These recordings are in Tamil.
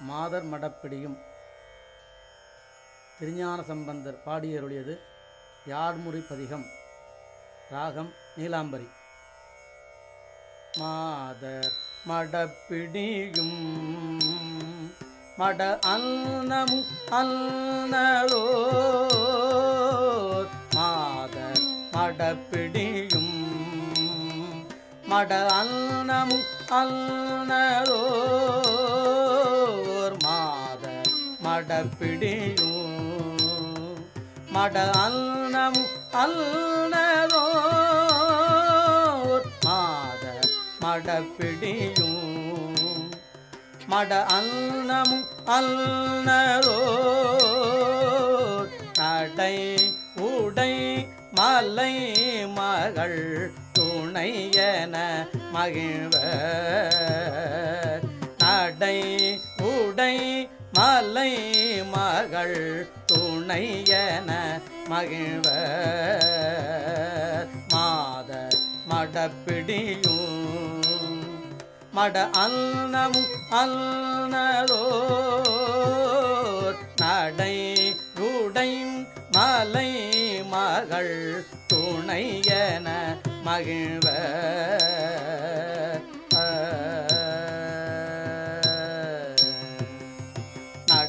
மாதர் மடப்பிடியும். திருஞான சம்பந்தர் பாடியருளியது யாழ்முறை பதிகம் ராகம் நீலாம்பரி. மாதர் மடப்பிடியும். மட அன்னமும் அன்னதோ மாதர் மடப்பிடியும். மட அன்னமும் அன்னலோ மடப்பிடியும் மட அல்னமு அன்னதோர் மாத மடப்பிடியும் மட அல்னமு அன்னதோர் நடை உடை மலை மகள் துணையன மகிழ்வ நடை உடை மலை மகள் துணையன மகிழ்வ மாத மடப்பிடியும் மட அல்னமும் அன்னதோர் நடை உடை மலை மகள் துணையன மகிழ்வர்.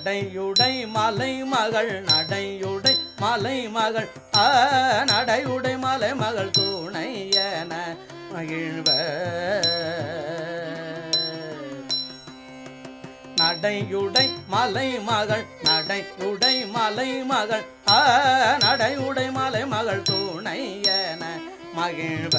நடையுடை மலை மகள் நடையுடை மலை மகள். ஆ நடையுடை மலை மகள் துணையன மகிழ்வ. நடையுடை மலை மகள் நடையுடை மலை மகள். ஆ நடையுடை மலை மகள் துணையன மகிழ்வ.